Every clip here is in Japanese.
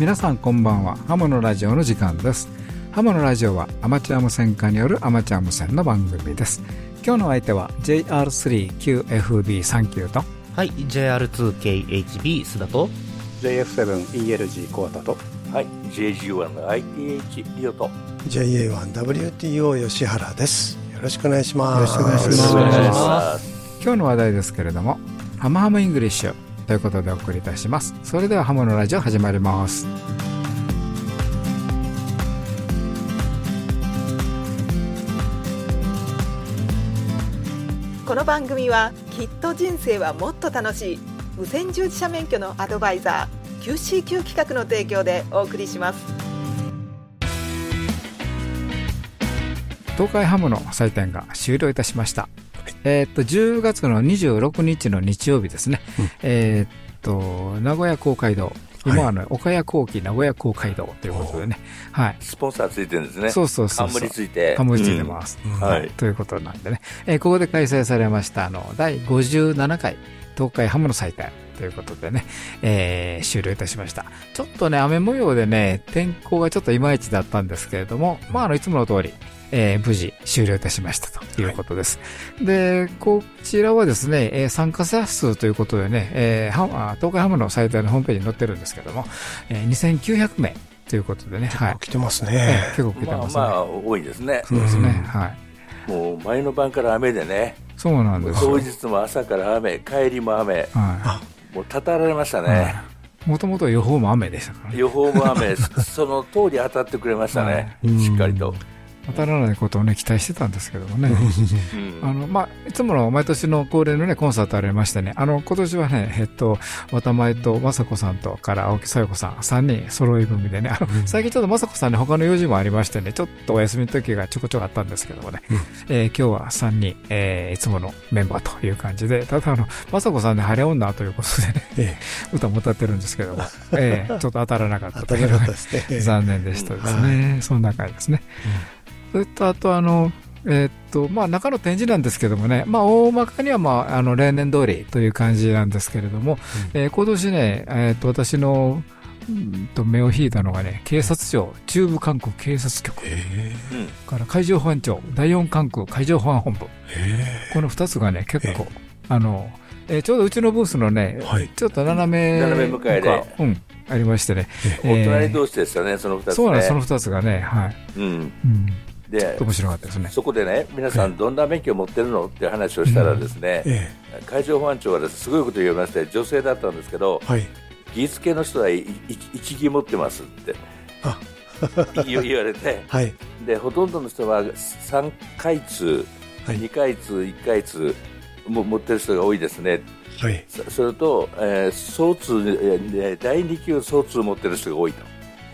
皆さんこんばんは。ハムのラジオの時間です。ハムのラジオはアマチュア無線化によるアマチュア無線の番組です。今日の相手は JR3QFB39 と。はい JR2KHB 須田と。JF7ELG コアタと。はい JG1ITH リオと。JA1WTO 吉原ですよろしくお願いします。よろしくお願いします。よろしくお願いします。今日の話題ですけれどもハムハムイングリッシュということでお送りいたします。それではハムのラジオ始まります。この番組はきっと人生はもっと楽しい。無線従事者免許のアドバイザー QCQ 企画の提供でお送りします。東海ハムの祭典が終了いたしました、えーっと10月の26日の日曜日ですね、えーっと名古屋公会堂。今はあの、岡谷後期名古屋公会堂ということでね、はい、スポンサーついてるんですね。そうそうそう冠ついて。冠ついてます、うん。はい。ということなんでね、えーここで開催されましたあの第57回東海ハムの祭典ということでね、えー終了いたしました。ちょっとね雨模様でね天候がちょっといまいちだったんですけれども、まああのいつもの通りえー無事終了いたしましたということです。で、こちらはですね、えー参加者数ということでね、えー東海ハムのサイトのホームページに載ってるんですけども、えー2900名ということでね、はい。来てますえねー結構来てますね。まあまあ多いですねそうですね、うんはい。もう前の晩から雨でねそうなんですよ当。日も朝から雨帰りも雨はもうたたられましたい。ね、もともと予報も雨でしたからね。予報も雨その通り当たってくれましたね、はいしっかりと、当たらないことをね、期待してたんですけどもね。うん。あの、まあ、いつもの毎年の恒例のね、コンサートありましてね、あの、今年はね、えっと、渡前と雅子さんとから青木さよ子さん、3人揃い踏みでね、あの、最近ちょっと雅子さんね、他の用事もありましてね、ちょっとお休みの時がちょこちょこあったんですけどもね、えー今日は3人、えーいつものメンバーという感じで、ただあの、雅子さんね、晴れ女ということでね、え歌も歌ってるんですけども、えーちょっと当たらなかったという当たらなかったですね。残念でしたですね。そんな回ですね。それと、あと、あの、えーっと、まあ、中の展示なんですけどもね、まあ、大まかには、まあ、あの、例年通りという感じなんですけれども、えー今年ね、えーっと、私の、うんと目を引いたのがね、警察庁中部管区警察局えうんから海上保安庁第四管区海上保安本部、えこの二つがね、結構、あの、えーちょうどうちのブースのね、はい。ちょっと斜め斜め向かいで。うん、ありましてね。お隣同士ですよね、その2つね。そうなんです、その二つがね、はい。うん、うん。で面白かったですね。そこでね、皆さん、どんな免許を持ってるのって話をしたら、ですね、え海上保安庁はですすごいこと言いまして、女性だったんですけど、はい。技術系の人は一技持ってますって。あ。言言われて、はい。でほとんどの人は3回通、はい。2回通、1回通も持ってる人が多いですね、はい。そそれと、えー、総通、えー第2級総通持ってる人が多いと。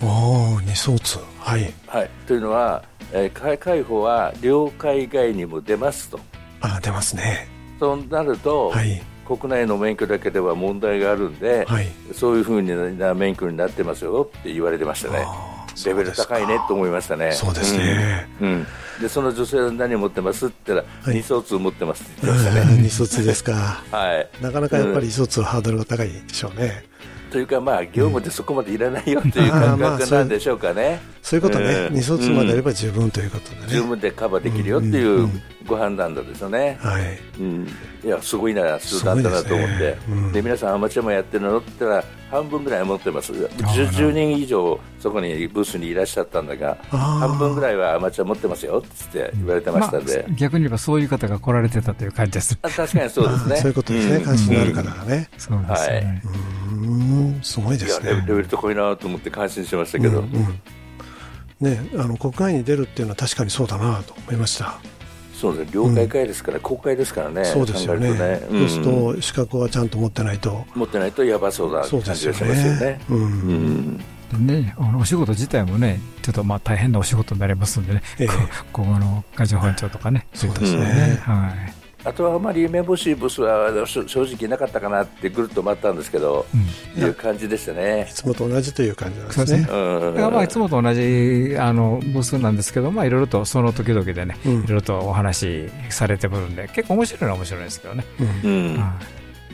おお二層通。はい。はい、というのは、えー海海保は領海外にも出ますと。あ出ますねそうなると、はい国内の免許だけでは問題があるんで、はいそういうふうな免許になってますよって言われてましたね。レベル高いねと思いましたね。そうですねうん。うんで、その女性は何を持ってますって言ったら、はい二層通持ってますって言ってましたね。う ん二層通ですかはい。なかなかやっぱり一層通ハードルが高いでしょうねというか、まあ、業務でそこまでいらないよという感覚なんでしょうかね。そういうことね。うん。二層通まであれば十分ということでね。十分でカバーできるよっていうご判断なんですよね。はい。うん、いや、すごいな、数だったなと思って、ですね。うん。で皆さん、アマチュアもやってるのって言ったら、半分ぐらい持ってます、10, あー10人以上、そこにブースにいらっしゃったんだが、半分ぐらいはアマチュア持ってますよって言われてましたんで、まあ逆に言えばそういう方が来られてたという感じです。あ確かにそうですね。そういうことですね。ん。関心のある方がね。そうですよね。うーんすごいですね。レベル高いなと思って感心しましたけど、うんうん。ね、あの国外に出るっていうのは確かにそうだなと思いました、そうです領海海ですから、公海ですからね、そうですよね。考えるとね。そうすると資格はちゃんと持ってないと、持ってないとやばそうなそうですよ感じがしますよね。ね。。あのお仕事自体もね、ちょっとまあ大変なお仕事になりますんでね、ええ。こ今後の海上保安庁とかね、そうですね。ね、はい。あとはあまりめぼしいブスは正直なかったかなってぐるっと回ったんですけど、うんいう感じでしたねい。つもと同じという感じなんですねそうですね。うんだからまあいつもと同じあの部数なんですけど、まあいろいろとその時々でね、うんいろいろとお話しされてくるんで、結構面白いのは面白いですけどね。うんうん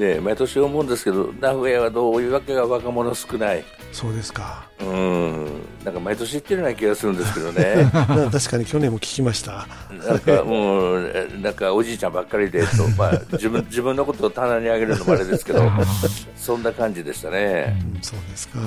はでで毎年思うんですけど名古屋はどういうわけが若者少ない。そうですか。うん。なんか毎年言ってるような気がするんですけどね。確かに去年も聞きました。なんかもうなんかおじいちゃんばっかりでと、まあ、自分 自分のことを棚にあげるのもあれですけど そんな感じでしたね、うん、そうですか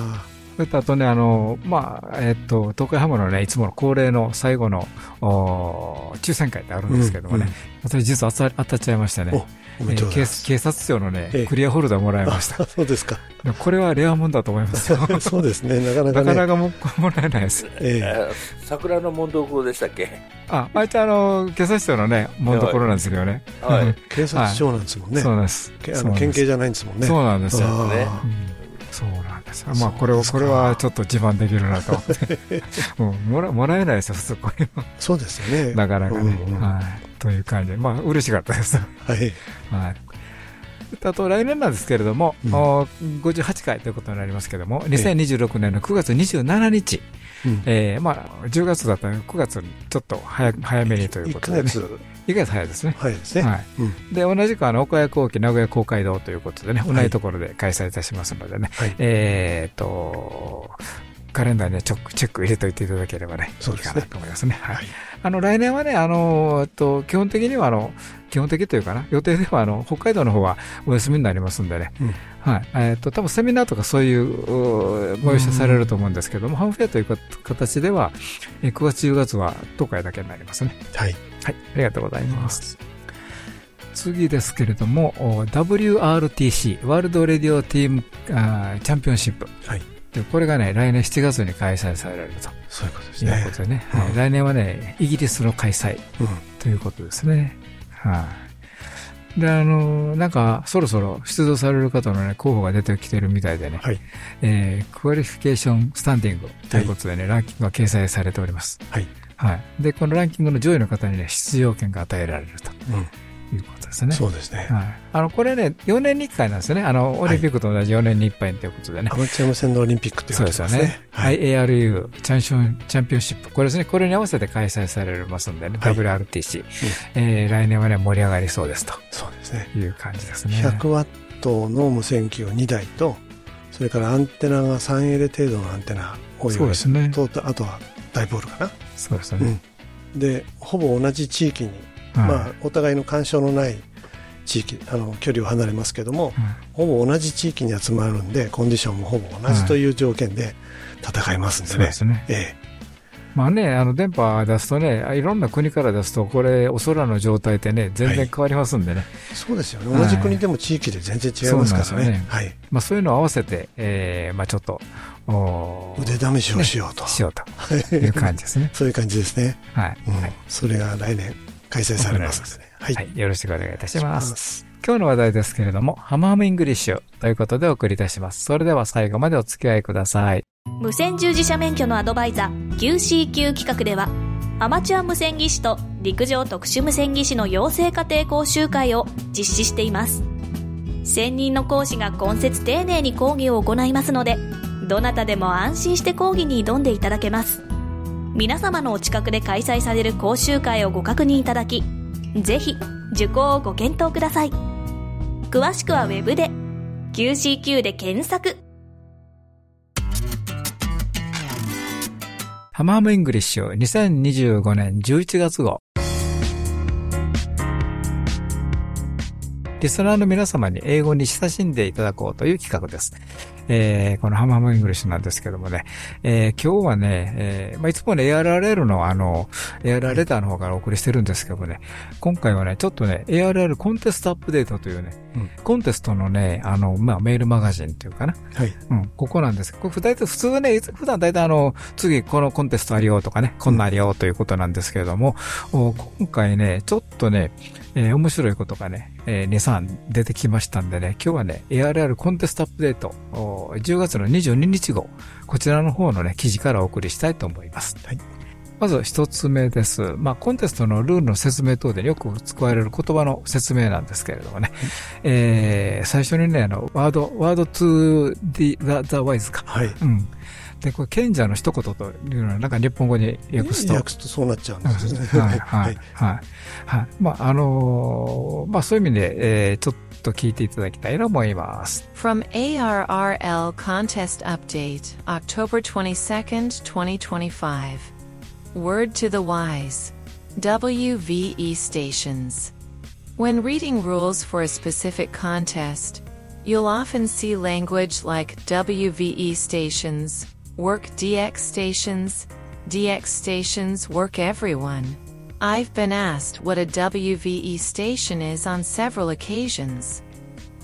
それとあとね、あの、まあ、えっ、と、東海ハムのね、いつもの恒例の最後の、お抽選会ってあるんですけどもね、うんうん、私実は当たっちゃいましたね。えー、警察庁のね、えクリアホルダーもらいました。そうですか。これはレアもんだと思いますよ。そうですね、なかなか、ね、なかなかももらえないです。えー、桜の門どでしたっけ？あ、あいつあの、警察庁のね、門どなんですよね。はい。警察庁なんですもんね。そうなんです。あの県警じゃないんですもんね。そうなんですよ。ね。そうなんですよ。まあ、これを、これはちょっと自慢できるなと。もうもら、もらえないですよ、普通こういうの。そうですよね。なかなかね。はい。という感じで、まあ、嬉しかったです。はい。はい。あと来年なんですけれども、うん、58回ということになりますけれども、2026年の9月27日、うん、えー、まあ、10月だったら9月にちょっと早早めにということで、ね、1ヶ月早いですね。早いですね。はい。うん、で、同じくあの、岡谷後期名古屋公会堂ということでね、同じところで開催いたしますのでね、はい、えっ、と、カレンダーにチェック入れておいていただければね、いいかなと思いますね。はい。あの、来年はね、あの、と、基本的にはあの、基本的というかな、予定ではあの、北海道の方はお休みになりますんでね、うん、はい。えっ、と、多分セミナーとかそういう催しされると思うんですけども、ハンフェアという形では、9月10月は東海だけになりますね。はい。はい。ありがとうございます。次ですけれども、WRTC、ワールドレディオティームあチャンピオンシップ。はい。でこれがね、来年7月に開催されると。そういうことですね。いうことでね。はい、来年はね、イギリスの開催、ということですね。はい、で、あの、なんか、そろそろ出場される方のね、候補が出てきてるみたいでね、はい、えー、 qualification standing ということでね、はい、ランキングが掲載されております。はい。はい。で、このランキングの上位の方にね、出場権が与えられると。うんいうことですね。そうですね。はい。あの、これね、4年に1回なんですよね。あの、オリンピックと同じ4年に1回ということでね。アマチュア無線のオリンピックっていうことですね。そうですよね。はい。ARU チャンピオン、チャンピオンシップ。これですね、これに合わせて開催されますんでね、WRTC。え来年はね、盛り上がりそうですと。そうですね。いう感じですね。100ワットの無線機を2台と、それからアンテナが 3L 程度のアンテナを用意すると、あとはダイボールかな。そうですね。で、ほぼ同じ地域に、まあ、お互いの干渉のない地域あの距離を離れますけども、うん、ほぼ同じ地域に集まるんでコンディションもほぼ同じという条件で戦いますんでね。そうですね、ええまあね、あの電波出すとね、いろんな国から出すと、これ、お空の状態ってね、全然変わりますんでね。はい、そうですよね、同じ国でも地域で全然違いますからね。はい、まあ、そういうのを合わせて、えーまあ、ちょっと腕試しをしようと、ね、しようという感じですね。そういう感じですね。はい。うん、それが来年開催されますね。はい、はい、よろしくお願いいたします。今日の話題ですけれども、ハムハムイングリッシュということでお送りいたします。それでは最後までお付き合いください。無線従事者免許のアドバイザー QCQ 企画では、アマチュア無線技士と陸上特殊無線技士の養成課程講習会を実施しています。専任の講師が懇切丁寧に講義を行いますので、どなたでも安心して講義に挑んでいただけます。皆様のお近くで開催される講習会をご確認いただき、ぜひ受講をご検討ください。詳しくは Web で QCQ で検索。ハムハムイングリッシュ2025年11月号。リスナーの皆様に英語に親しんでいただこうという企画です。えー、このハムハムイングリッシュなんですけどもね、えー、今日はね、えー、まあ、いつもね、ARRL のあの、ARR レターの方からお送りしてるんですけどもね、今回はね、ちょっとね、ARR コンテストアップデートというね、うん、コンテストのね、あの、まあ、メールマガジンっていうかな。はい。うん、ここなんですこれ大体普通はね、普段大体あの、次このコンテストありようとかね、こんなありようということなんですけれども、うん、今回ね、ちょっとね、えー、面白いことがね、えー、2、3出てきましたんでね、今日はね、ARR コンテストアップデート、10月の22日号、こちらの方のね、記事からお送りしたいと思います。はい。まず一つ目です。まあ、コンテストのルールの説明等でよく使われる言葉の説明なんですけれどもね。はい、えー、最初にね、あの、ワード、ワード to the, the, the wise か。はい。うん。で、これ、賢者の一言というのは、なんか日本語に訳すと。訳すとそうなっちゃうんですね。はい、はい、はい。はい。まあ、あのー、まあ、そういう意味で、えー、ちょっと聞いていただきたいと思います。From ARRL Contest Update, October 22nd, 2025. Word to the wise. WVE stations. When reading rules for a specific contest, you'll often see language like WVE stations, work DX stations, DX stations work everyone. I've been asked what a WVE station is on several occasions.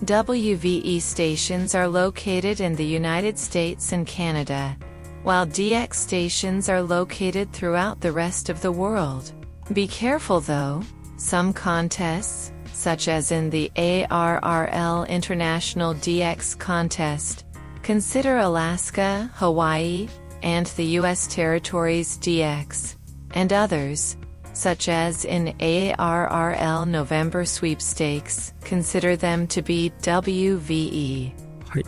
WVE stations are located in the United States and Canada, while DX stations are located throughout the rest of the world. Be careful though, some contests, such as in the ARRL International DX contest, consider Alaska, Hawaii, and the U.S. territories DX, and others, such as in ARRL November sweepstakes, consider them to be WVE. はい。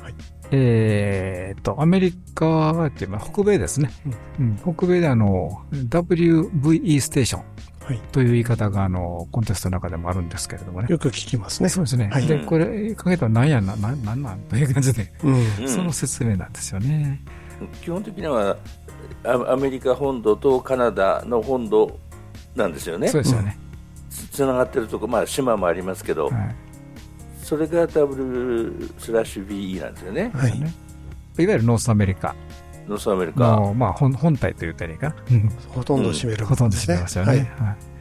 えーっと、アメリカっていう、まあ、北米ですね。うん北米であの、WVE ステーション はい。という言い方があの、コンテストの中でもあるんですけれどもね。よく聞きますね。そうですね。はいで、これ、かけたら何やな、ななんなん？という感じで、うん。うんその説明なんですよね。基本的にはアアメリカ本土とカナダの本土なんですよねそうですよね。つつながってるとこ、まあ、島もありますけど、はい。それが W スラッシュ BE なんですよね、はい。いわゆる North America North America。の、まあ、本本体と言ったらいいかな。うんほとんど占めるほとんど占めますよね。はい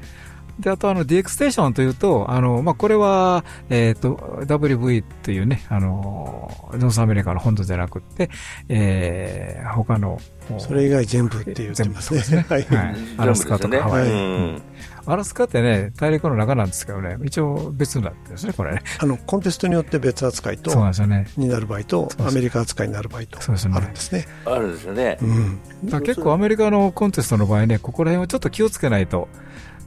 で、あと、あの、DX ステーションというと、あの、まあ、これは、えっ、と、WV というね、あの、 North America の本土じゃなくって、えー、他の、それ以外全部って言ってますね。全部そうですねはい。はいアラスカとかハワイ全部ですよねうんアラスカってね、大陸の中なんですけどね、一応別になってるんですね、これね。あの、コンテストによって別扱いとそう、なんですよね。になる場合とアメリカ扱いになる場合と、そうですねあるんですね。あるんですよね。うん。だ結構アメリカのコンテストの場合ね、ここら辺はちょっと気をつけないと、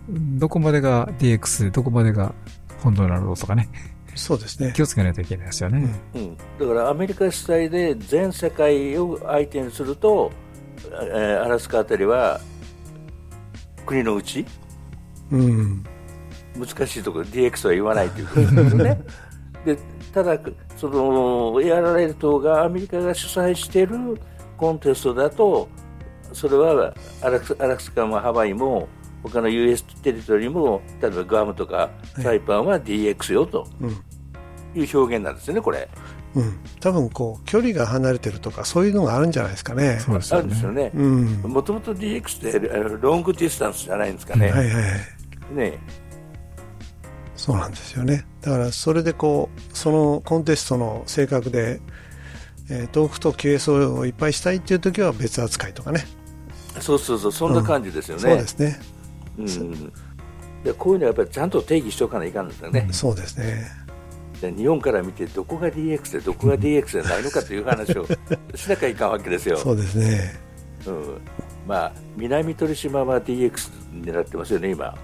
どこまでが DX でどこまでが本土なのとかね、そうですね気。をつけないといけないですよね。うん、だからアメリカ主催で全世界を相手にすると、えーアラスカあたりは国のうちうん。難しいところ DX は言わないということですよね。でただそのやられる党がアメリカが主催しているコンテストだとそれはアラスアラスカもハワイも他の US テリトリーも例えばグアムとかサイパンは DX よとうん。いう表現なんですよね、これ。うん。多分、こう、距離が離れてるとか、そういうのがあるんじゃないですかね。あそうですよね。るんですよね。うん。もともと DX ってあのロングディスタンスじゃないんですかね。はいはいはい。ねそうなんですよね。だから、それでこう、そのコンテストの性格で、えー遠くと QSO をいっぱいしたいっていう時は別扱いとかね。そうそうそう、そんな感じですよね。そうですね。うんでこういうのはやっぱりちゃんと定義しておかないかんですよね、そうですね。で日本から見てどこが DX でどこが DX でないのかという話を しなきゃいかんわけですよ、そうですね。うんまあ、南鳥島は DX になってますよね、今、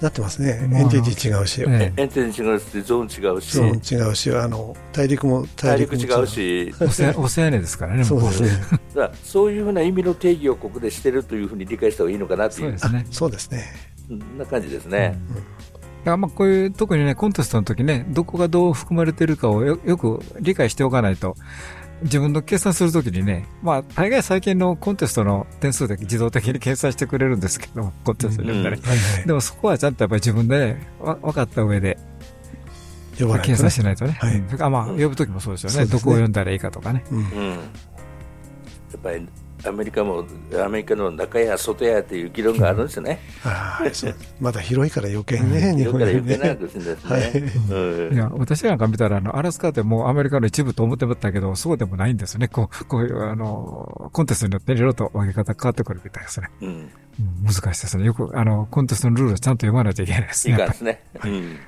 なってますね。まあエンティティ違うし、えエンテン違うし、ゾーン違うし、ゾーン違うし、あの、大陸も大陸も違う。し、オセオセアネですからね、そうですね。だからそういうふうな意味の定義をここでしてるというふうに理解した方がいいのかなというそうですね。そうですね。そんな感じですね。だからまあこういう、特にね、コンテストの時ね、どこがどう含まれてるかをよよく理解しておかないと、自分の計算するときにね、まあ、大概最近のコンテストの点数で自動的に計算してくれるんですけど、コンテストによってね。でもそこはちゃんとやっぱり自分でね、わ分かった上で計呼ばないとね。算しないとね。はいうんそれからまあ、呼ぶときもそうですよね。ねどこを読んだらいいかとかね。うんうん、やっぱりアメリカもアメリカの中や外やという議論があるんですよね。まだ広いから余計にね、日本よりね。余計なくすんですね。はいや、私なんか見たら、あの、アラスカってもうアメリカの一部と思ってましたけど、そうでもないんですよね。こう、こういう、あの、コンテストによっていろいろと分け方変わってくるみたいですね。うん、うん難しいですね。よく、あの、コンテストのルールをちゃんと読まないといけないですね。いいですね。うん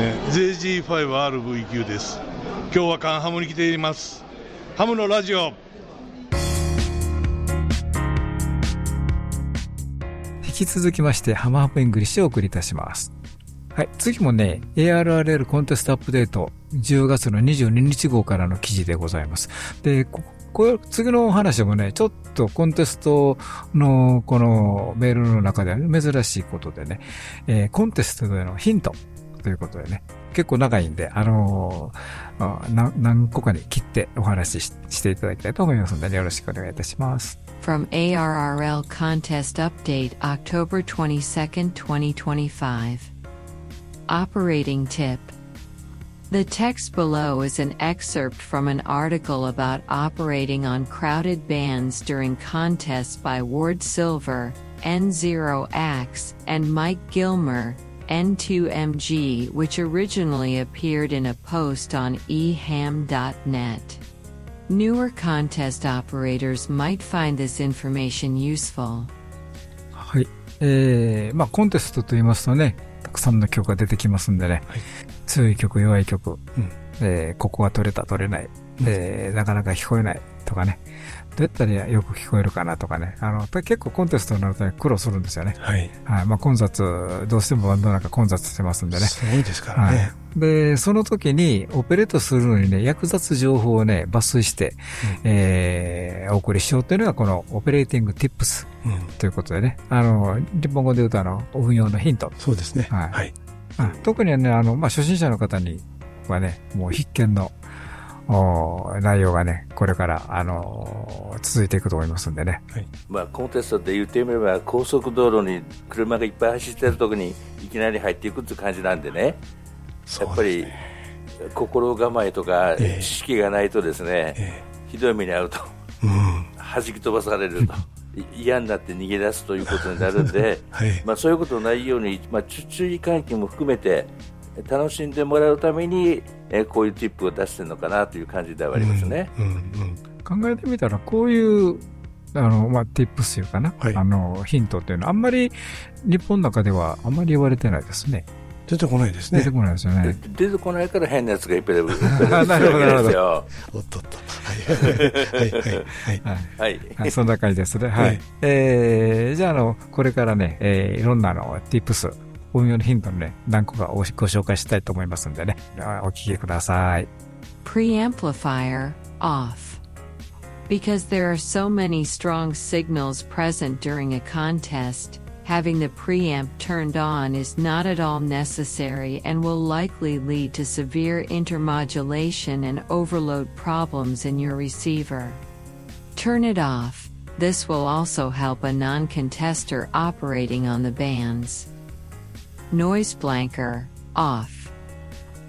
えー JG5RV9 です今日はカンハムに来ていますハムのラジオ引き続きまして、ハマハムイングリッシュをお送りいたします。はい。次もね、ARRL コンテストアップデート、10月の22日号からの記事でございます。で、ここれ次のお話もね、ちょっとコンテストのこのメールの中では珍しいことでね、えーコンテストでのヒント、ということでね、結構長いんで、あのー、何個かに切ってお話ししていただきたいと思いますので、よろしくお願いいたします。From ARRL Contest Update October 22nd, 2025 Operating Tip The text below is an excerpt from an article about operating on crowded bands during contests by Ward Silver, N0X, and Mike Gilmer, N2MG, which originally appeared in a post on eham.net. Newer contest operators might find this information useful. はい。えー、まあコンテストと言いますとね、たくさんの曲が出てきますんでね、はい、強い曲、弱い曲、うん、えー、ここが取れた、取れない、えー、なかなか聞こえないとかね、どうやったらよく聞こえるかなとかね、あの、結構コンテストになると、ね、苦労するんですよね。はい。はい。まあ混雑、どうしてもバンドなんか混雑してますんでね。すごいですからね。はい、で、その時に、オペレートするのにね、役立つ情報をね、抜粋して、うん、えー、お送りしようというのが、この Operating Tips ということでね、あの、日本語で言うと、あの、運用のヒント。そうですね。はい。はい、特にね、あの、まあ、初心者の方にはね、もう必見の、内容がね、これから、あのー、続いていくと思いますんでね。はい、まあ、コンテストって言ってみれば、高速道路に車がいっぱい走ってるとこにいきなり入っていくっていう感じなんでね、やっぱり、心構えとか知識がないとですね、えー、ひどい目に遭うと、うん、弾き飛ばされると。嫌になって逃げ出すということになるんで、はい、まあ、そういうことないように、まあ、注意喚起も含めて楽しんでもらうために、えこういうティップを出してるのかなという感じではありますね。うんうんうん、考えてみたら、こういうあの、まあ、ティップスいうかな、はい、あの、ヒントっていうのは、あんまり、日本の中ではあんまり言われてないですね。出てこないですね。出てこないですよね。出てこないから変なやつがいっぱい出る。なるほど、なるほど。おっとっと。はい、はい、はい。はい。はい。そんな感じですね。はい。えー、じゃあ、あの、これからね、えー、いろんなの、ティップス、運用のヒントのね、何個かご紹介したいと思いますんでね、お聞きください。Preamplifier off. Because there are so many strong signals present during a contest, having the preamp turned on is not at all necessary and will likely lead to severe intermodulation and overload problems in your receiver. Turn it off. This will also help a non-contester operating on the bands. Noise blanker, off.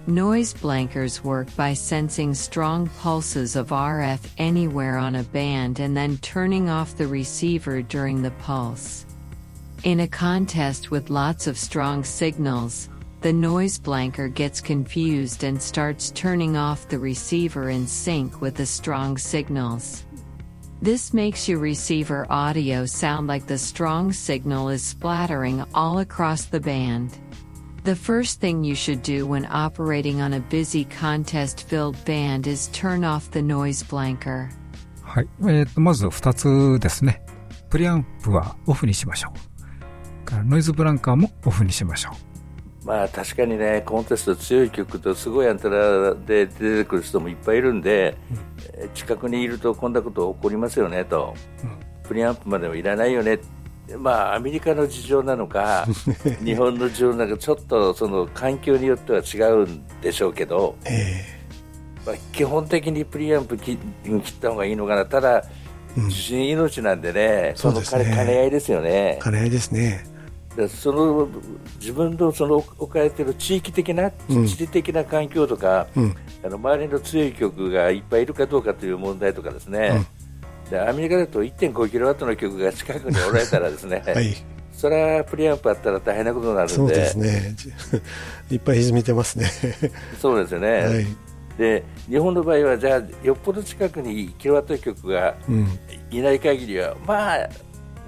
Noise blankers work by sensing strong pulses of RF anywhere on a band and then turning off the receiver during the pulse. In a contest with lots of strong signals, the noise blanker gets confused and starts turning off the receiver in sync with the strong signals. This makes your receiver audio sound like the strong signal is splattering all across the band. The first thing you should do when operating on a busy contest filled band is turn off the noise blanker. はい。えー、とまず2つですね。プリアンプはオフにしましょう。ノイズブランカーもオフにしましょう。 まあ確かにね、コンテスト強い曲とすごいアンテナで出てくる人もいっぱいいるんで、うん、近くにいるとこんなこと起こりますよねと、うん、プリアンプまではいらないよね、まあアメリカの事情なのか、日本の事情なのか、ちょっとその環境によっては違うんでしょうけど、えー、まあ、基本的にプリアンプ切った方がいいのかな、ただ、受信命なんでね、その兼ね合いですよね。兼ね合いですね。その自分のその置かれている地域的な、地理的な環境とか、うん、あの周りの強い曲がいっぱいいるかどうかという問題とかですね、うん、でアメリカだと1.5キロワットの曲が近くにおられたらですね、はい、それはプリアンプあったら大変なことになるんで。そうですね。いっぱい歪みてますね。そうですよね、はい、で日本の場合はじゃあよっぽど近くにキロワット曲がいない限りは、まあ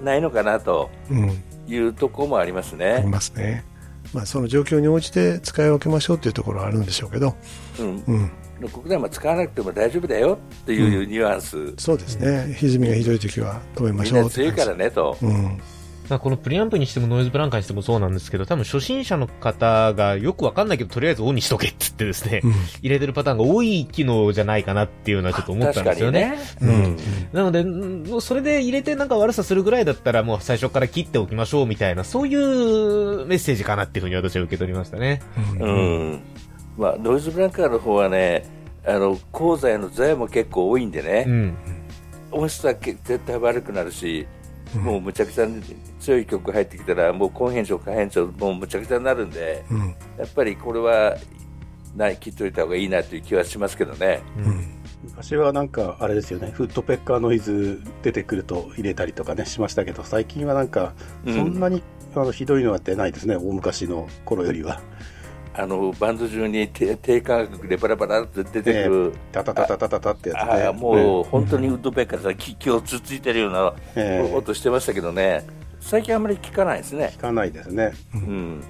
ないのかなと。うんいうところもありますね。ありますね。まあ、その状況に応じて使い分けましょうというところはあるんでしょうけど、うん。うん、国内も使わなくても大丈夫だよっていうニュアンス、うん、そうですね、歪みがひどい時は止めましょう強いからねと、うん、まあ、このプリアンプにしてもノイズブランカーにしてもそうなんですけど、多分初心者の方がよくわかんないけど、とりあえずオンにしとけって言ってですね、うん入れてるパターンが多い機能じゃないかなっていうのはちょっと思ったんですよね。ねうん。なので、うんそれで入れてなんか悪さするぐらいだったらもう最初から切っておきましょうみたいな、そういうメッセージかなっていうふうに私は受け取りましたね。うん。まあ、ノイズブランカーの方はね、あの、鋼材の材も結構多いんでね、うん。音質はけ絶対悪くなるし、もうむちゃくちゃに強い曲入ってきたら、もう高変調、下変調、もうむちゃくちゃになるんで、うん。やっぱりこれは、ない、切っといた方がいいなという気はしますけどね。昔はなんかあれですよねフットペッカーノイズ出てくると入れたりとかねしましたけど最近はなんかうん。そんなに、あのひどいのは出ないですね大昔の頃よりはあの、バンド中に低低価格でバラバラって出てくる、タタタタタタタってやつね。ああもう本当にウッドペッカーさん、気気をつついてるようなええ。音してましたけどね、最近あんまり聞かないですね。聞かないですね、うん。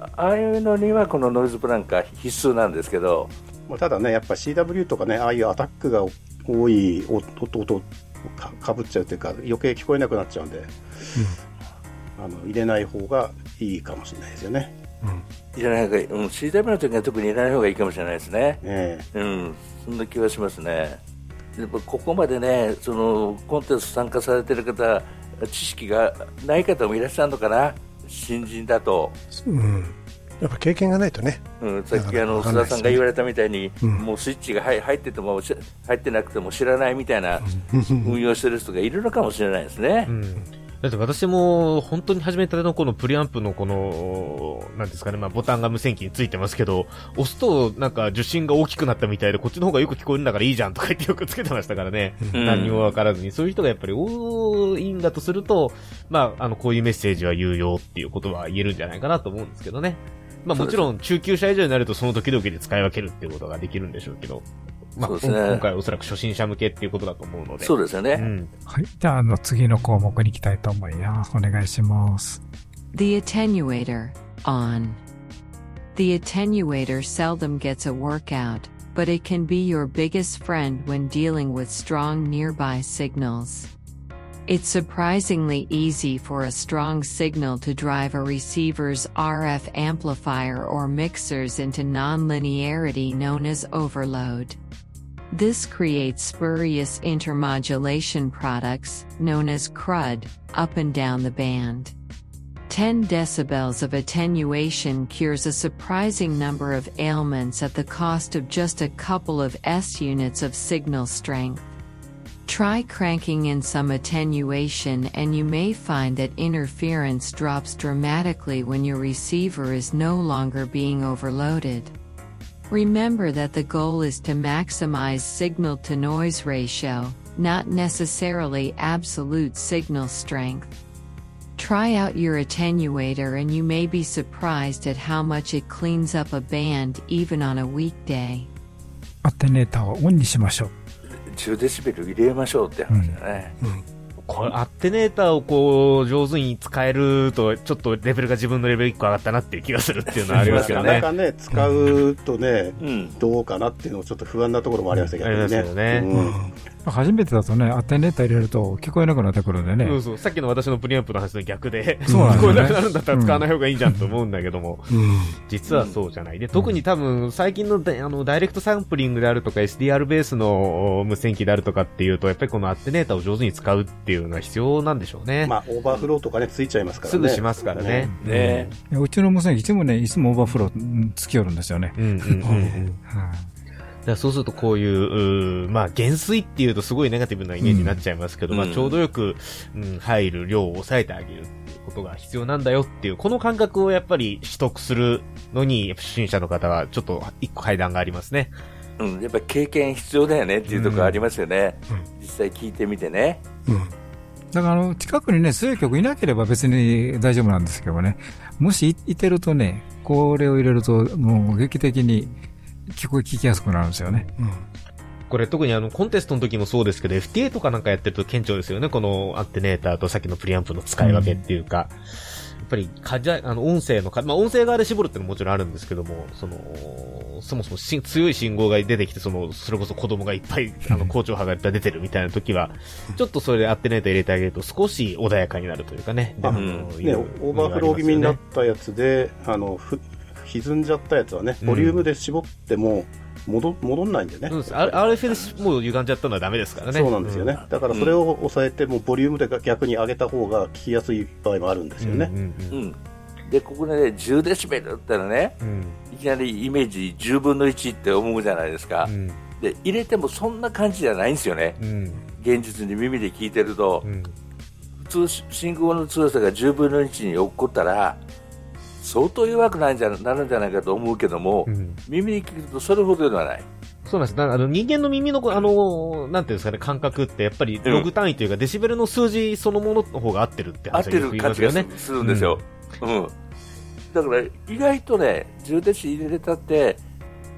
あああいうのにはこのノイズブランカー必須なんですけど、まあ、ただねやっぱ CW とかねああいうアタックが多い音かかぶっちゃうというか余計聞こえなくなっちゃうんで、あの入れない方がいいかもしれないですよねいらない方がいい、うん、CW の時は特にいらない方がいいかもしれないですね。えうん、そんな気はしますね。やっぱここまでね、そのコンテンツ参加されてる方、知識がない方もいらっしゃるのかな、新人だと。うん。やっぱ経験がないとね。うん、さっきあの須田さんが言われたみたいに、うん。もうスイッチが入入っててもし入ってなくても知らないみたいな運用してる人がいるのかもしれないですね。う。ん。だって私も本当に始めたてのこのプリアンプのこの、なんですかね、まあボタンが無線機についてますけど、押すとなんか受信が大きくなったみたいで、こっちの方がよく聞こえるんだからいいじゃんとか言ってよくつけてましたからね。うん何にもわからずに。そういう人がやっぱり多いんだとすると、まあ、あの、こういうメッセージは有用っていうことは言えるんじゃないかなと思うんですけどね。まあもちろん中級者以上になるとその時々で使い分けるっていうことができるんでしょうけど。まあ、そうですね今回はおそらく初心者向けっていうことだと思うので。そうですよね。うん。はい。じゃあ、あの、次の項目に行きたいと思います。お願いします。The attenuator, on. The attenuator seldom gets a workout, but it can be your biggest friend when dealing with strong nearby signals. It's surprisingly easy for a strong signal to drive a receiver's RF amplifier or mixers into nonlinearity known as overload. This creates spurious intermodulation products, known as CRUD, up and down the band. 10 decibels of attenuation cures a surprising number of ailments at the cost of just a couple of S units of signal strength. Try cranking in some attenuation and you may find that interference drops dramatically when your receiver is no longer being overloaded. Remember that the goal is to maximize signal to noise ratio, not necessarily absolute signal strength. Try out your attenuator and you may be surprised at how much it cleans up a band even on a weekday. アテネーターをオンにしましょう。 10デシベル入れましょうって話だね。これ、アテネーターをこう、上手に使えると、ちょっとレベルが自分のレベル1個上がったなっていう気がするっていうのはありますけどね。なかなかね使うとね、うん。どうかなっていうのもちょっと不安なところもありましたけどね。ありますよねうん初めてだとね、アッテネーター入れると聞こえなくなってくるんでね。そうそう。さっきの私のプリアンプの話の逆で、そね聞こえなくなるんだったら使わない方がいいじゃんと思うんだけども、うん実はそうじゃない。で、特に多分、最近のであの direct sampling であるとか、SDR ベースの無線機であるとかっていうと、やっぱりこのアッテネーターを上手に使うっていうのは必要なんでしょうね。まあ、オーバーフローとかね、ついちゃいますからね。すぐしますからね。ねうちの無線機いつもね、いつもオーバーフローうんつきよるんですよね。うんうんうんうん。はいだからそうするとこういう、うーまあ、減衰っていうとすごいネガティブなイメージになっちゃいますけど、うんまあ、ちょうどよく、うん、入る量を抑えてあげるっていうことが必要なんだよっていう、この感覚をやっぱり取得するのに、初心者の方はちょっと一個階段がありますね。うん。やっぱり経験必要だよねっていうところありますよね。実際聞いてみてね。うんだからあの、近くにね、強い曲いなければ別に大丈夫なんですけどね。もしいいてるとね、これを入れると、もう劇的に聞こえ、聞きやすくなるんですよね。これ特にあの、コンテストの時もそうですけど、FTA とかなんかやってると顕著ですよね。このアンテネーターとさっきのプリアンプの使い分けっていうか。ぱり、かじゃ、あの、音声のか、まあ、音声側で絞るってのももちろんあるんですけども、その、そもそもし強い信号が出てきて、その、それこそ子供がいっぱい、あの、校長派がいっぱい出てるみたいな時は、ちょっとそれでアッテネータ入れてあげると少し穏やかになるというかね。であもね、オーバーフロー気味になったやつで、あの、ふ歪んじゃったやつはね、ボリュームで絞っても戻、戻んないんでね。RFA でもう歪んじゃったのはダメですからね。そうなんですよね。だからそれを抑えて、もうボリュームで逆に上げた方が聞きやすい場合もあるんですよね。うんうんうん。で、ここでね、10デシベルってのはね、うんいきなりイメージ10分の1って思うじゃないですか。うんで、入れてもそんな感じじゃないんですよね。うん現実に耳で聞いてると、うん普通、信号の強さが10分の1に落っこったら、相当弱くなるんじゃなるんじゃないかと思うけども、うん耳に聞くとそれほどではない。そうなんです。だあの人間の耳の、あの、なんていうんですかね、感覚って、やっぱりログ単位というか、デシベルの数字そのものの方が合ってるって合ってる感じがますよね。するんですよ。うん。だから、意外とね、充電子入れたって、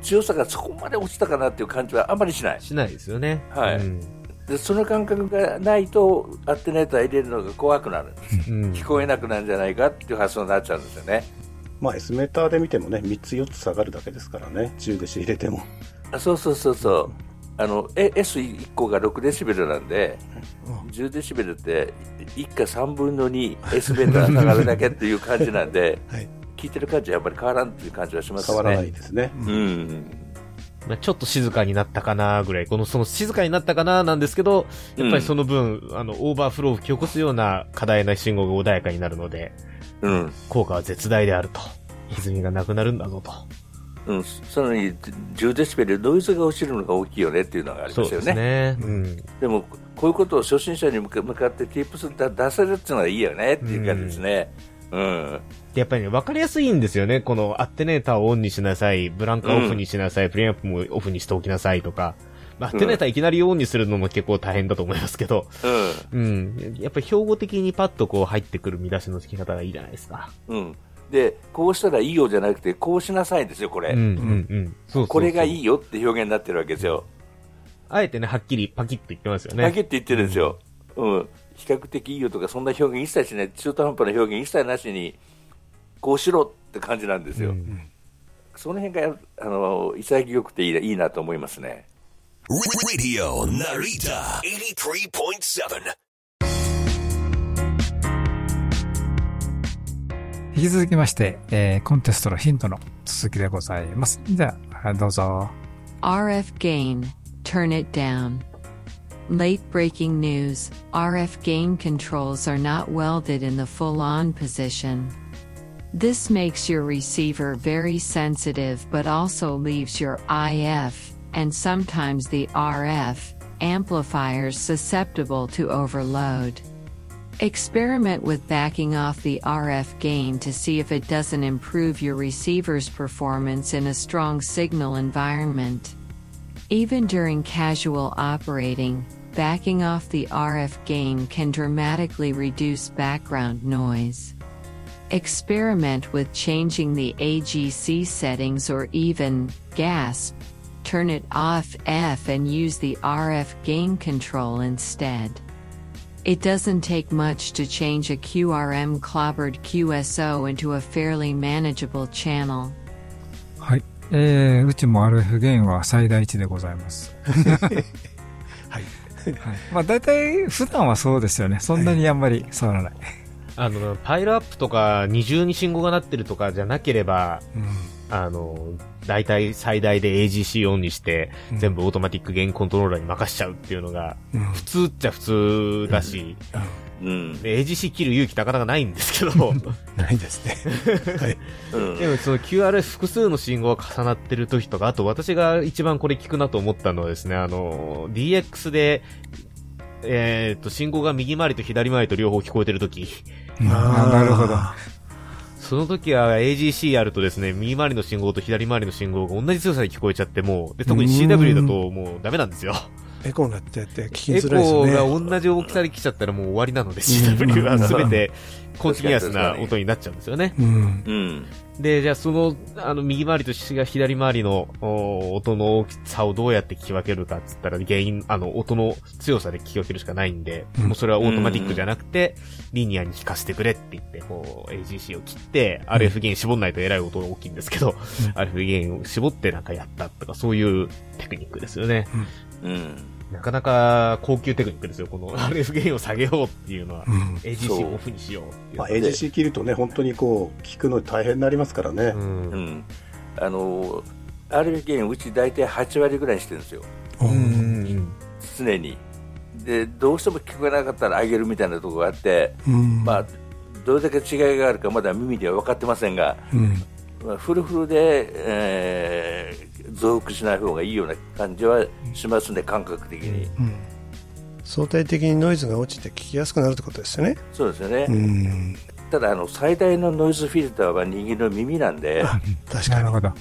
強さがそこまで落ちたかなっていう感じはあんまりしない。しないですよね。はいうんで、その感覚がないと、アテネーター入れるのが怖くなるんです。うん聞こえなくなるんじゃないかっていう発想になっちゃうんですよね。まあ S メーターで見てもね、3つ4つ下がるだけですからね、10デシ入れても。あそうそうそうそう。あの、え S1 個が6デシベルなんで、10デシベルって1か3分の 2S メーター下がるだけっていう感じなんで、はい聞いてる感じはやっぱり変わらんっていう感じはしますね。変わらないですね。うん。まあちょっと静かになったかなぐらい、この、その静かになったかななんですけど、やっぱりその分、あの、オーバーフローを引き起こすような過大な信号が穏やかになるので、うん。効果は絶大であると。歪みがなくなるんだぞと。うん。さらに10デシベルノイズが落ちるのが大きいよねっていうのがありますよね。ね。うん。でも、こういうことを初心者に向かって tips だ出せるっていうのはいいよねっていう感じですね。うん。でやっぱりね、わかりやすいんですよね。このアッテネーターをオンにしなさい、ブランカーオフにしなさい、プレイアップもオフにしておきなさいとか。まあ、アッテネーターいきなりオンにするのも結構大変だと思いますけど。うん。うん。やっぱり標語的にパッとこう入ってくる見出しの付き方がいいじゃないですか。うん。で、こうしたらいいよじゃなくて、こうしなさいんですよ、これ。うん、うん、うん。そうこれがいいよって表現になってるわけですよ。あえてね、はっきりパキッと言ってますよね。はっきりって言ってるんですよ。うん。比較的いいよとか、そんな表現一切しない、中途半端な表現一切なしに、こうしろって感じなんですよ。うんその辺が、あの、潔くていいいいなと思いますね。Radio Narita 83.7. 引き続きまして、えーコンテストのヒントの続きでございます。じゃあ、はいどうぞ。RF gain, turn it down. Late breaking news RF gain controls are not welded in the full on position. This makes your receiver very sensitive but also leaves your IF, and sometimes the RF, amplifiers susceptible to overload. Experiment with backing off the RF gain to see if it doesn't improve your receiver's performance in a strong signal environment. Even during casual operating, backing off the RF gain can dramatically reduce background noise. Experiment with changing the AGC settings or even, GASP, turn it off F and use the RF gain control instead. It doesn't take much to change a QRM clobbered QSO into a fairly manageable channel. はい。えー、うちも RF ゲインは最大値でございます。はい。はい。まあ大体普段はそうですよね。そんなにあんまり触らない。 あの、パイルアップとか、二重に信号が鳴ってるとかじゃなければ、うん。あの、大体最大で AGC オンにして、うん全部オートマティックゲインコントローラーに任しちゃうっていうのが、うん普通っちゃ普通だし、うん。で AGC 切る勇気なかなかないんですけど、ないですね。はい。うんでもその QRF 複数の信号が重なってる時とか、あと私が一番これ聞くなと思ったのはですね、あの、DX で、えっと、信号が右回りと左回りと両方聞こえてる時、なるほど。その時は AGC やるとですね、右回りの信号と左回りの信号が同じ強さで聞こえちゃってもう、で特に CW だともうダメなんですよ。エコーになっちゃって聞きエコづらいですよね。ーが同じ大きさで来ちゃったらもう終わりなので CW は全てcontinuous な音になっちゃうんですよね。うん。うん。で、じゃあその、あの、右回りと左回りのお音の大きさをどうやって聞き分けるかっつったら、原因、あの、音の強さで聞き分けるしかないんで、うんもうそれはオートマティックじゃなくて、リニアに聞かせてくれって言って、こう、AGC を切って、RF ゲイン絞んないとえらい音が大きいんですけど、RF ゲインを絞ってなんかやったとか、そういうテクニックですよね。うん。なかなか高級テクニックですよ。この RF ゲインを下げようっていうのは、うん AGC をオフにしようっていうまあ。AGC 切るとね、本当にこう、聞くの大変になりますからね。うんうん。あの、RF ゲインうち大体8割ぐらいにしてるんですよ。うんうん常に。で、どうしても聞こえなかったら上げるみたいなところがあって、うんまあ、どれだけ違いがあるかまだ耳では分かってませんが、フルフルで、えー増幅しない方がいいような感じはしますね、感覚的に。うん相対的にノイズが落ちて聞きやすくなるってことですよね。そうですよね。うんただあの、最大のノイズフィルターは人間の耳なんで、確かに。なるほど。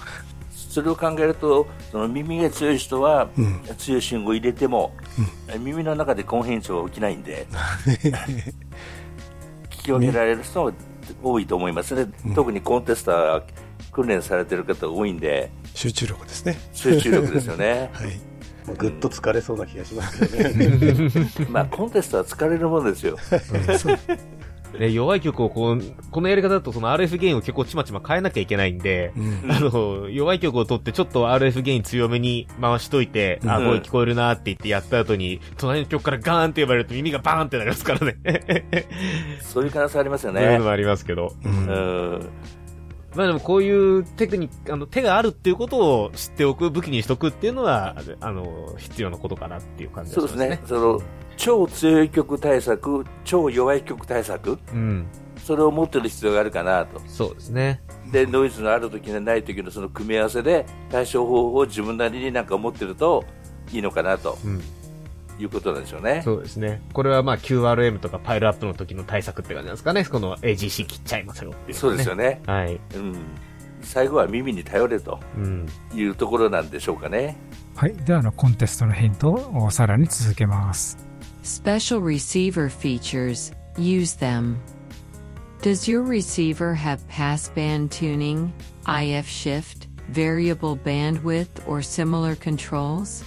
それを考えると、その耳が強い人は、うん強い信号を入れても、耳の中で根変調が起きないんで、聞き分けられる人も多いと思いますね、特にコンテスター訓練されてる方多いんで、集中力ですね。集中力ですよね。はい。ぐっと疲れそうな気がしますけどね。まあ、コンテストは疲れるもんですよ。で、弱い曲をこう、このやり方だとその RF ゲインを結構ちまちま変えなきゃいけないんで、うんあの、弱い曲を取ってちょっと RF ゲイン強めに回しといて、あ、うん声聞こえるなって言ってやった後に、隣の曲からガーンって呼ばれると耳がバーンってなりますからね。そういう可能性ありますよね そういうの。もありますけど。うんうんまあでもこういうテクニック、あの、手があるっていうことを知っておく、武器にしとくっていうのは、あの、必要なことかなっていう感じがしますね。そうですね。その、超強い曲対策、超弱い曲対策、うん。それを持ってる必要があるかなと。そうですね。で、ノイズのある時のない時のその組み合わせで、対処方法を自分なりになんか持ってるといいのかなとうん。いうことなんでしょうね。そうですね。これはまあ QRM とかパイルアップの時の対策って感じなんですかね。この AGC 切っちゃいますよっていう、そうですよ。ね。はい。うん。最後は耳に頼れとうん。いうところなんでしょうかね。はい。では、あの、コンテストのヒントをさらに続けます。Special receiver features, use them. Does your receiver have passband tuning, IF shift, variable bandwidth, or similar controls?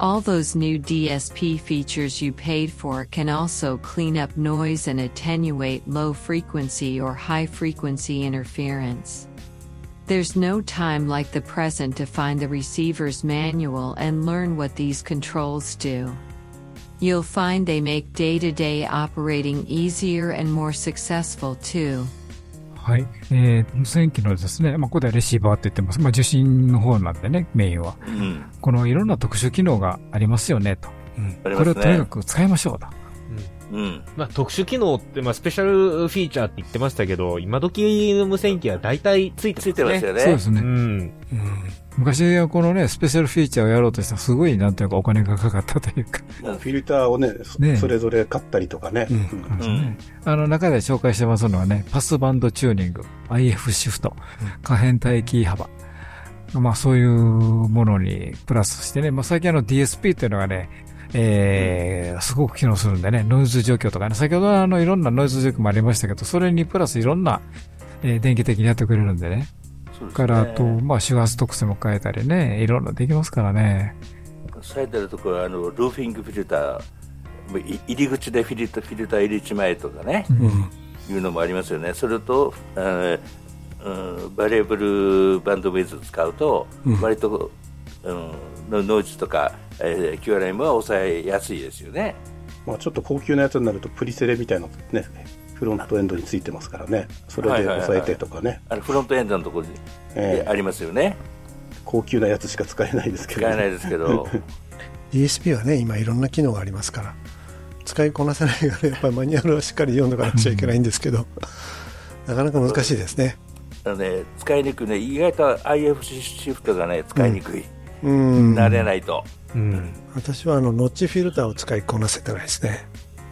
All those new DSP features you paid for can also clean up noise and attenuate low frequency or high frequency interference. There's no time like the present to find the receiver's manual and learn what these controls do. You'll find they make day to day operating easier and more successful too. はい。えー、無線機のですね、まあ、ここではレシーバーって言ってます。まあ、受信の方なんでね、メインは。うん。このいろんな特殊機能がありますよね、と。ありますこれをとにかね。く使いましょうと。うん。まあ特殊機能って、まあスペシャルフィーチャーって言ってましたけど、今時の無線機は大体ついてますね。ついてますよね。そうですね。うん。うん昔はこのね、スペシャルフィーチャーをやろうとしたらすごい、なんというかお金がかかったというか。フィルターをね、そねそれぞれ買ったりとかね。うんうんあの中で紹介してますのはね、パスバンドチューニング、IF シフト、可変帯域幅。まあそういうものにプラスしてね、まあ最近あの DSP っていうのがね、えー、すごく機能するんでね、ノイズ状況とかね、先ほどあのいろんなノイズ状況もありましたけど、それにプラスいろんな、えー電気的にやってくれるんでね。そうですね。から、あと、まあ周波数特性も変えたりね、いろんなできますからね。最大のところはあのルーフィングフィルター入り口でフィルターフィルター入れちまえとかね、いうのもありますよね。それと、えーうんバリエブルバンドウェイズ使うと、割と、うん、ノノイズとか、えー QRM は抑えやすいですよね。まあ、ちょっと高級なやつになるとプリセレみたいなのね、フロントエンドについてますからね。それで抑えてとかね。あのフロントエンドのところに、ええ。ありますよね。高級なやつしか使えないですけど、使えないですけど。DSP はね、今いろんな機能がありますから、使いこなせないから、やっぱりマニュアルをしっかり読んでおかなくちゃいけないんですけど、なかなか難しいですね。あのね使いにくいね。意外と IF シフトがね使いにくい、うん。慣れないとうん。私はあの、ノッチフィルターを使いこなせてないですね。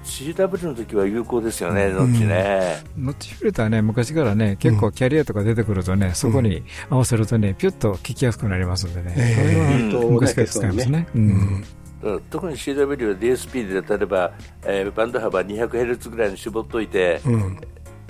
CW の時は有効ですよね、ノッチね。ノッチフィルターね、昔からね、結構キャリアとか出てくるとね、そこに合わせるとね、ピュッと聞きやすくなりますんでね。ええそれはうんと昔から使いますね。ううん特に CW は DSP で例えば、えーバンド幅 200Hz ぐらいに絞っといて、うん。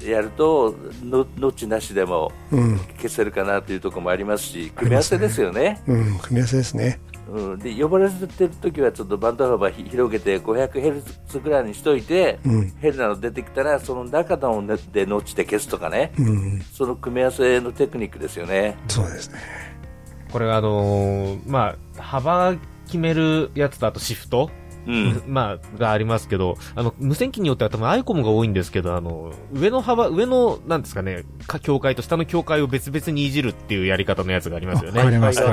やるとのノッチなしでもうん。消せるかなというところもありますし、組み合わせですよね。うん、組み合わせですね。うん、で呼ばれてる時はちょっとバンド幅ひ広げて 500Hz ぐらいにしといて、うん変なの出てきたらその中のねでノッチで消すとかね、うん。その組み合わせのテクニックですよね。そうですね。これはあのーまあ、幅決めるやつとあとシフトうん。まあ、がありますけど、あの、無線機によっては多分アイコムが多いんですけど、あの、上の幅、上の、なんですかね、か境界と下の境界を別々にいじるっていうやり方のやつがありますよね。あります。ねう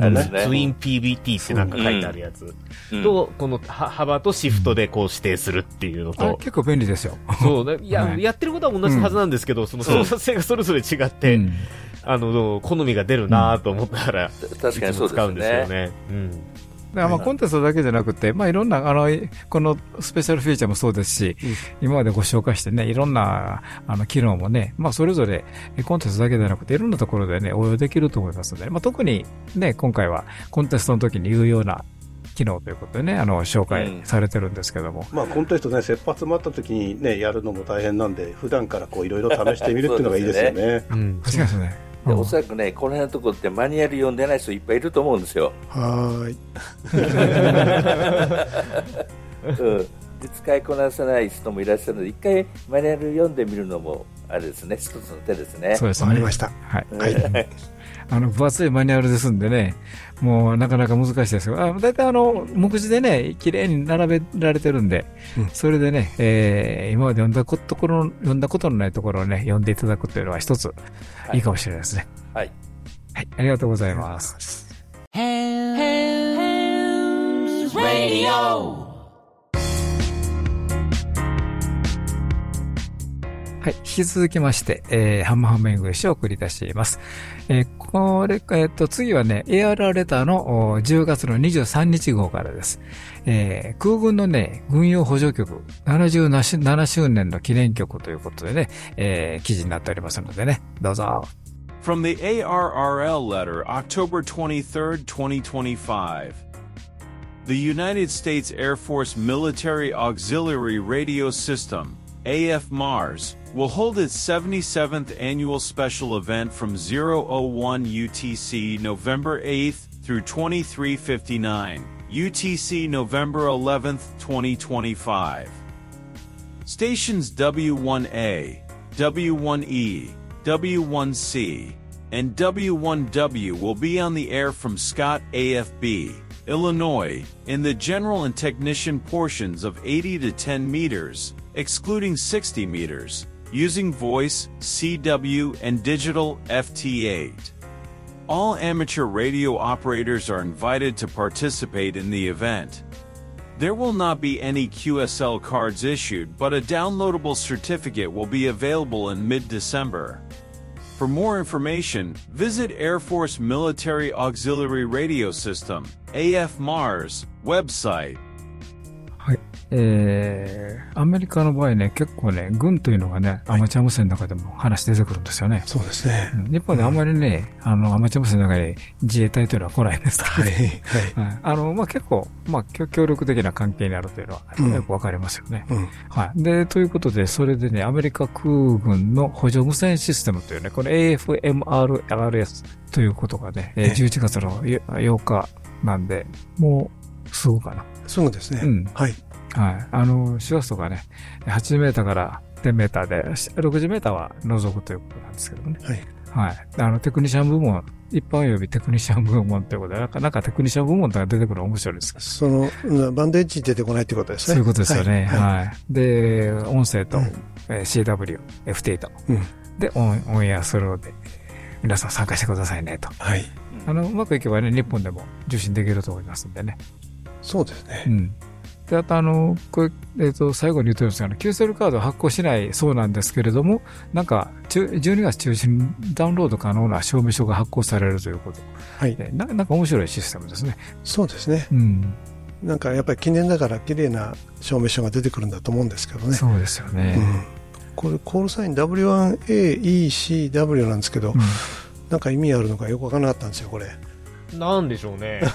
んありますねツイン PBT ってなんか書いてあるやつ。うんと、このは幅とシフトでこう指定するっていうのと、結構便利ですよ。そうね、いや、はいやってることは同じはずなんですけど、その操作性がそれぞれ違って、うんあの、好みが出るなと思ったら、確かにそうですいつも使うんですよね。ね。うん。だからまあコンテストだけじゃなくて、まあいろんな、あの、このスペシャルフィーチャーもそうですし、今までご紹介してね、いろんな、あの、機能もね、まあそれぞれ、えコンテストだけじゃなくて、いろんなところでね、応用できると思いますので、まあ特にね、今回はコンテストの時に有用な機能ということでね、あの、紹介されてるんですけども。まあ、コンテストね、切羽詰まった時にね、やるのも大変なんで、普段からこういろいろ試してみるっていうのがいいですよね。うん。確かにですね。でうんおそらくね、この辺のところってマニュアル読んでない人いっぱいいると思うんですよ。はーい。うん、で使いこなせない人もいらっしゃるので、一回マニュアル読んでみるのも、あれですね、一つの手ですね。そうですね。わかりました。はい。はい。あの、分厚いマニュアルですんでね、もうなかなか難しいですけど、あ大体あの、目次でね、綺麗に並べられてるんで、うんそれでね、えー今まで読んだこところ、読んだことのないところをね、読んでいただくというのは一ついいかもしれないですね。はい。はい。ありがとうございます。はい。引き続きまして、えー、ハマハムイングリッシュをお送りいたします。えーこれか、えっ、と、次はね、ARR レターのお10月の23日号からです。えー空軍のね、軍用補助局、77周年の記念局ということでね、えー記事になっておりますのでね、どうぞ。From the ARRL letter, October 23, 2025. The United States Air Force Military Auxiliary Radio System, AF Mars, will hold its 77th annual special event from 001 UTC November 8th through 2359, UTC November 11th, 2025. Stations W1A, W1E, W1C, and W1W will be on the air from Scott AFB, Illinois, in the general and technician portions of 80 to 10 meters, excluding 60 meters, using voice, CW, and digital FT8. All amateur radio operators are invited to participate in the event. There will not be any QSL cards issued, but a downloadable certificate will be available in mid December. For more information, visit Air Force Military Auxiliary Radio System, AF Mars, website. はい。えー、アメリカの場合ね、結構ね、軍というのがね、アマチュア無線の中でも話出てくるんですよね。そうですね。うん日本であんまりね、あの、アマチュア無線の中に自衛隊というのは来ないんですけど、はい。はい。はい。あの、まあ、結構、まあ、協協力的な関係にあるというのは、うんよくわかりますよね。うん。はい。で、ということで、それでね、アメリカ空軍の補助無線システムというね、これ AFMRRS ということがね、えーええ11月の8日なんで、もう、すぐかな。そうですね。うんはい。はい。あの、周波数がね、80メーターから10メーターで、60メーターは除くということなんですけどもね。はい。はい。あの、テクニシャン部門、一般及びテクニシャン部門ということで、なんか、なんかテクニシャン部門とか出てくるの面白いです。その、うんバンデージ出てこないってことですね。そういうことですよね。はい。はい。で、音声と、うんえー CW、FT と、うんでオン、オンエアするので、皆さん参加してくださいねと。はい。あの、うまくいけばね、日本でも受信できると思いますんでね。そうですねう。ん。で、あとあの、これ、えっ、と、最後に言うとですが、あの、QSL カードは発行しないそうなんですけれども、なんか、中12月中旬にダウンロード可能な証明書が発行されるということはい。で、ななんか面白いシステムですね。そうですね。うん。なんかやっぱり記念だから綺麗な証明書が出てくるんだと思うんですけどね。そうですよね。うん。これコールサイン W1AECW なんですけど、うんなんか意味あるのかよくわからなかったんですよ、これ。なんでしょうね。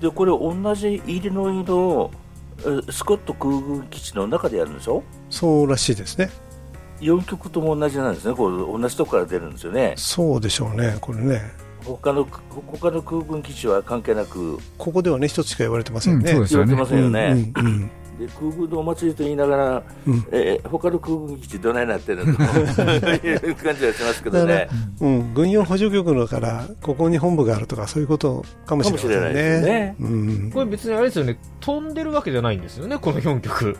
で、これ同じイリノイのえスコット空軍基地の中でやるんでしょ？そうらしいですね。4曲とも同じなんですね、こう同じとこから出るんですよね、そうでしょうね、これね。他の他の空軍基地は関係なく、ここではね、一つしか言われてませんね。うんそうですよね言われてませんよね、うんうんで空軍のお祭りと言いながら、うん。えー他の空軍基地、どないなってるのと いう感じはしますけどね、うん、軍用補助局だから、ここに本部があるとか、そういうことかもしれないですね。うん、これ別にあれですよね、飛んでるわけじゃないんですよね、この4曲。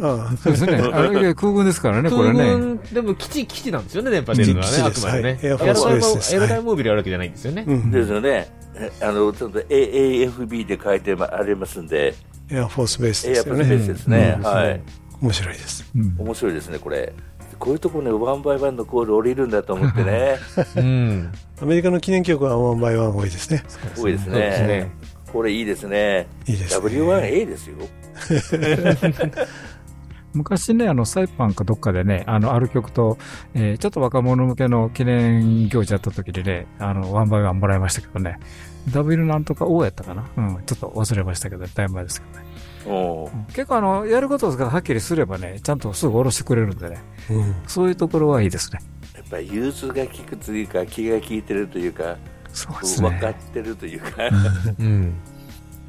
ああ。そうですね。あれ空軍ですからね、これ空ね。軍、でも基地、基地なんですよね、電波出るのはね、基地です。あくまでね。はい。エアフォースエアロタイムモービルあるわけじゃないんですよね。うん。ですよね、えあのちょっと AAFB で書いてありますんで、 Air Force Base ですよね。 Air Force Base ですね、うんはい、面白いです。うん面白いですね、これ。こういうところね、 one by one のコール降りるんだと思ってね、うん。アメリカの記念局は one by one 多いですね。多いですねね。これいいですね。いいですね W1A ですよ。昔ね、あの、サイパンかどっかでね、あの、ある局と、えーちょっと若者向けの記念行事やった時でね、あの、 one by one もらいましたけどね、W なんとか O やったかな？うん、ちょっと忘れましたけど、だいぶ前ですけどね。お結構あの、やることがはっきりすればね、ちゃんとすぐ下ろしてくれるんでね、うんそういうところはいいですね。やっぱり融通が利くというか、気が利いてるというか、そうです分かっね。てるというか、うん。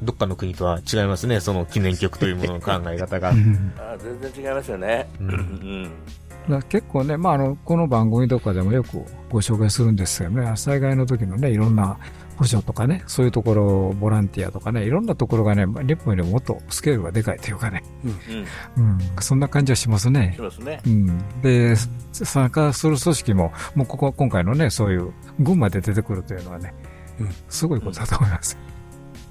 どっかの国とは違いますね、その記念曲というものの考え方がう。んあ全然違いますよね。うんうんだから結構ね、まあ、あの、この番組とかでもよくご紹介するんですよね。災害の時のね、いろんな補助とかね、そういうところ、ボランティアとかね、いろんなところがね、日本よりももっとスケールがでかいというかね、うん、うん、そんな感じはしますねし。ますねう。ん。で、参加する組織も、もうここ、今回のね、そういう、群馬で出てくるというのはね、うんすごいことだと思います。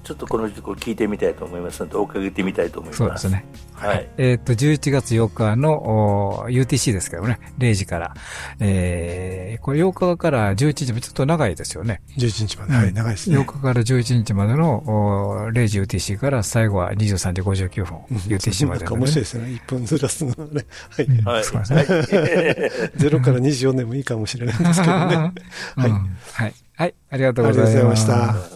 ちょっとこの人聞いてみたいと思いますので、追っかけてみたいと思います。そうですね。はい。えーっと、11月8日のお UTC ですけどね、0時から。えー、これ8日から11日、ちょっと長いですよね。11日まで。はい、長いですね。8日から11日までのお0時 UTC から最後は23時59分 UTC までなんかのね面白いですね。1分ずらすのがね。はい。はい。そうですね 0から24でもいいかもしれないですけどね。はいうんはい。はい。ありがとうありがとうごございままし。た。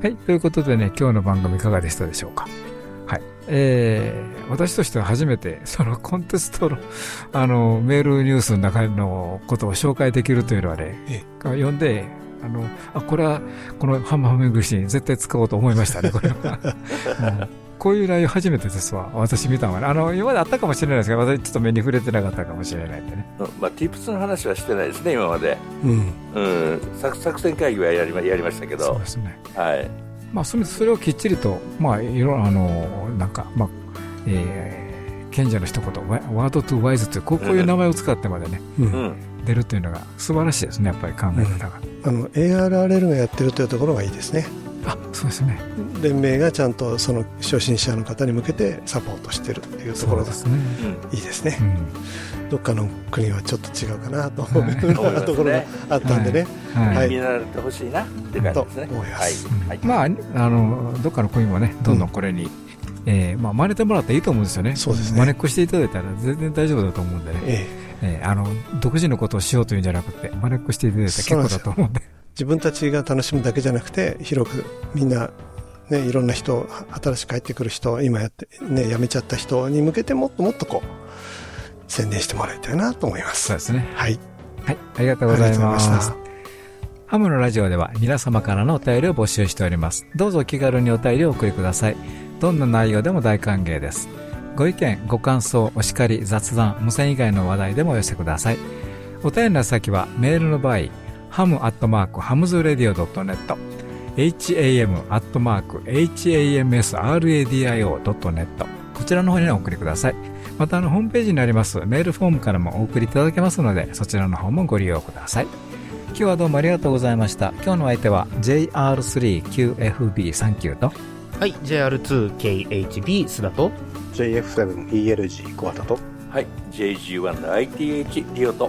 はい。ということでね、今日の番組いかがでしたでしょうか？はい。えー、私としては初めて、そのコンテストの、あの、メールニュースの中のことを紹介できるというのはね、え読んで、あの、あ、これは、このハンマーハミングシに絶対使おうと思いましたね、これは。うんこういう内容初めてですわ。私見たのはね。あの、今まであったかもしれないですけど、私ちょっと目に触れてなかったかもしれないんでね。うんまあ、Tips の話はしてないですね、今まで。うん。うん。作作戦会議はやりまやりましたけどそうで、すね。はい。まあ、それそれをきっちりと、まあ、いろあの、なんか、まあ、えー、賢者の一言、ワワードトゥワイズという、こうこういう名前を使ってまでね、う。うんん。出るというのが素晴らしいですね、やっぱり考え方が。あの、ARRL がやってるというところがいいですね。あ、そうですね。連盟がちゃんとその初心者の方に向けてサポートしてるっていうところですね。うん。いいですねう。ん。どっかの国はちょっと違うかなと思うはいようなところがあったんでね。はい。はい見習ってほしいなって感じですね。と思いますはい。はい。まあ、あの、どっかの国もね、どんどんこれに、えーまあ、真似てもらったらいいと思うんですよね。そうですね真似っこしていただいたら全然大丈夫だと思うんでね。えええーあの、独自のことをしようというんじゃなくて、真似っこしていただいたら結構だと思うんで。自分たちが楽しむだけじゃなくて広くみんな、ね、いろんな人新しく帰ってくる人今やって、ね、辞めちゃった人に向けてもっともっとこう宣伝してもらいたいなと思いますそうですね。はいはい、ありがとうございました。ハムのラジオでは皆様からのお便りを募集しております。どうぞお気軽にお便りをお送りください。どんな内容でも大歓迎です。ご意見、ご感想、お叱り、雑談、無線以外の話題でもお寄せください。お便りの先はメールの場合、ハムアットマークハムズラディオ .net、ham アットマーク hamsradio.net こちらの方にお送りください。またあのホームページにありますメールフォームからもお送りいただけますので、そちらの方もご利用ください。今日はどうもありがとうございました。今日の相手は JR3QFB39 と。はい JR2KHB 須田と。JF7ELG 小畑と。はい JG1ITH リオと